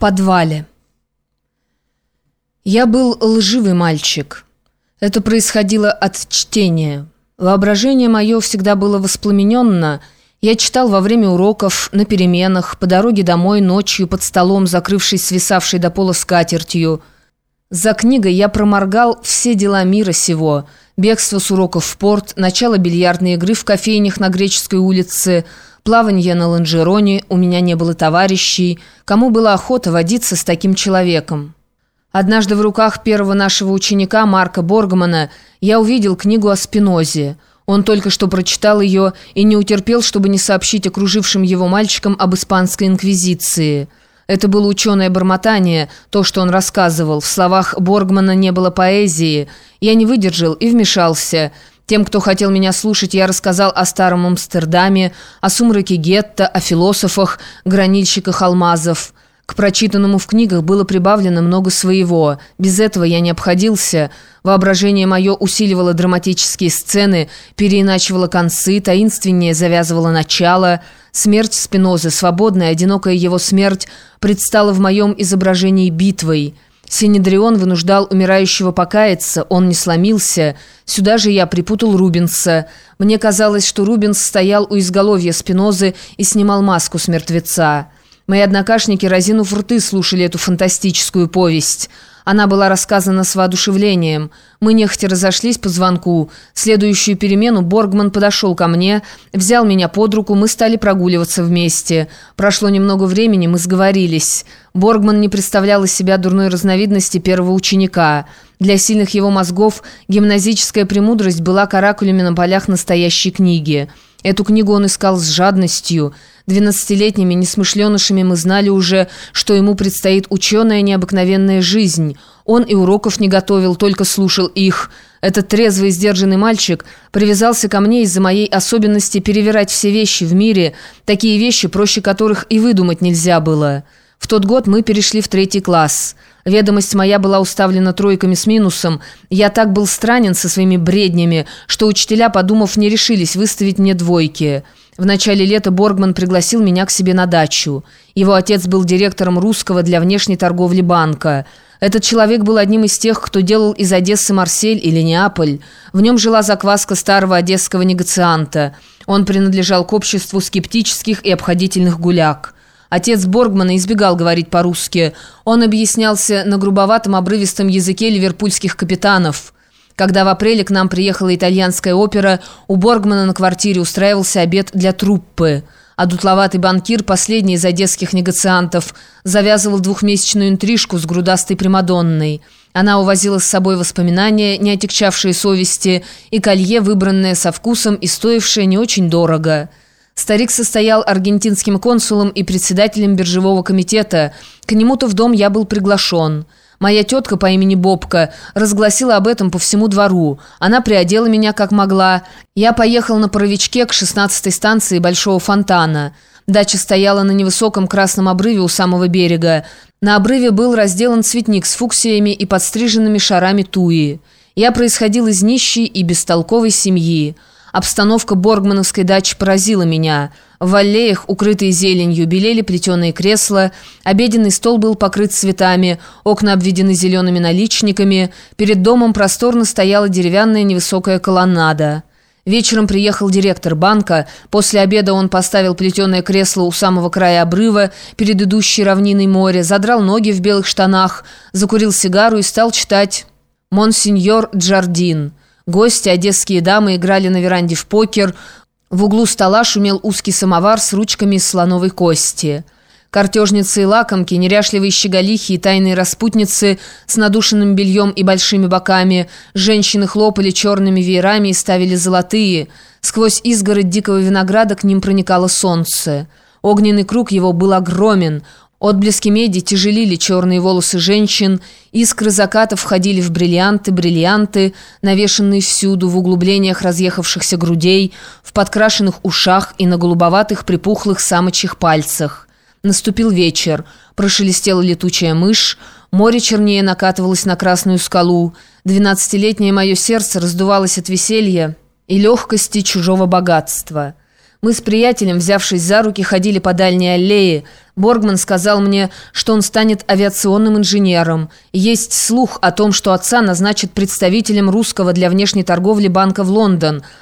подвале. Я был лживый мальчик. Это происходило от чтения. Воображение мое всегда было воспламененно. Я читал во время уроков, на переменах, по дороге домой, ночью, под столом, закрывшись свисавшей до пола скатертью. За книгой я проморгал все дела мира сего. Бегство с уроков в порт, начало бильярдной игры в кофейнях на Греческой улице – плаванье на лонжероне, у меня не было товарищей, кому была охота водиться с таким человеком. Однажды в руках первого нашего ученика Марка Боргмана я увидел книгу о Спинозе. Он только что прочитал ее и не утерпел, чтобы не сообщить окружившим его мальчикам об испанской инквизиции. Это было ученое бормотание, то, что он рассказывал. В словах Боргмана не было поэзии. Я не выдержал и вмешался – тем, кто хотел меня слушать, я рассказал о старом Амстердаме, о сумраке гетто, о философах, гранильщиках алмазов. К прочитанному в книгах было прибавлено много своего. Без этого я не обходился. Воображение мое усиливало драматические сцены, переиначивало концы, таинственнее завязывало начало. Смерть Спинозы, свободная, одинокая его смерть, предстала в моем изображении битвой – Синедрион вынуждал умирающего покаяться, он не сломился. Сюда же я припутал Рубенса. Мне казалось, что Рубенс стоял у изголовья Спинозы и снимал маску с мертвеца. Мои однокашники, разинув рты, слушали эту фантастическую повесть – она была рассказана с воодушевлением. Мы нехотя разошлись по звонку. Следующую перемену Боргман подошел ко мне, взял меня под руку, мы стали прогуливаться вместе. Прошло немного времени, мы сговорились. Боргман не представлял из себя дурной разновидности первого ученика. Для сильных его мозгов гимназическая премудрость была каракулями на полях настоящей книги. Эту книгу он искал с жадностью. Двенадцатилетними несмышленышами мы знали уже, что ему предстоит ученая необыкновенная жизнь. Он и уроков не готовил, только слушал их. Этот трезвый сдержанный мальчик привязался ко мне из-за моей особенности перевирать все вещи в мире, такие вещи, проще которых и выдумать нельзя было». В тот год мы перешли в третий класс. Ведомость моя была уставлена тройками с минусом. Я так был странен со своими бреднями, что учителя, подумав, не решились выставить мне двойки. В начале лета Боргман пригласил меня к себе на дачу. Его отец был директором русского для внешней торговли банка. Этот человек был одним из тех, кто делал из Одессы Марсель или Неаполь. В нем жила закваска старого одесского негацианта. Он принадлежал к обществу скептических и обходительных гуляк. Отец Боргмана избегал говорить по-русски. Он объяснялся на грубоватом обрывистом языке ливерпульских капитанов. Когда в апреле к нам приехала итальянская опера, у Боргмана на квартире устраивался обед для труппы. А дутловатый банкир, последний из одесских негациантов, завязывал двухмесячную интрижку с грудастой Примадонной. Она увозила с собой воспоминания, не отягчавшие совести, и колье, выбранное со вкусом и стоившее не очень дорого – Старик состоял аргентинским консулом и председателем биржевого комитета. К нему-то в дом я был приглашен. Моя тетка по имени Бобка разгласила об этом по всему двору. Она приодела меня как могла. Я поехал на паровичке к 16-й станции Большого фонтана. Дача стояла на невысоком красном обрыве у самого берега. На обрыве был разделан цветник с фуксиями и подстриженными шарами туи. Я происходил из нищей и бестолковой семьи. Обстановка Боргмановской дачи поразила меня. В аллеях, укрытые зеленью, белели плетеные кресла, обеденный стол был покрыт цветами, окна обведены зелеными наличниками, перед домом просторно стояла деревянная невысокая колоннада. Вечером приехал директор банка, после обеда он поставил плетеное кресло у самого края обрыва, перед идущей равниной моря, задрал ноги в белых штанах, закурил сигару и стал читать «Монсеньор Джардин». Гости, одесские дамы, играли на веранде в покер. В углу стола шумел узкий самовар с ручками из слоновой кости. Картежницы и лакомки, неряшливые щеголихи и тайные распутницы с надушенным бельем и большими боками, женщины хлопали черными веерами и ставили золотые. Сквозь изгородь дикого винограда к ним проникало солнце. Огненный круг его был огромен. Отблески меди тяжелили черные волосы женщин, искры заката входили в бриллианты, бриллианты, навешанные всюду, в углублениях разъехавшихся грудей, в подкрашенных ушах и на голубоватых припухлых самочьих пальцах. Наступил вечер, прошелестела летучая мышь, море чернее накатывалось на красную скалу, двенадцатилетнее мое сердце раздувалось от веселья и легкости чужого богатства. Мы с приятелем, взявшись за руки, ходили по дальней аллее. Боргман сказал мне, что он станет авиационным инженером. Есть слух о том, что отца назначат представителем русского для внешней торговли банка в Лондон –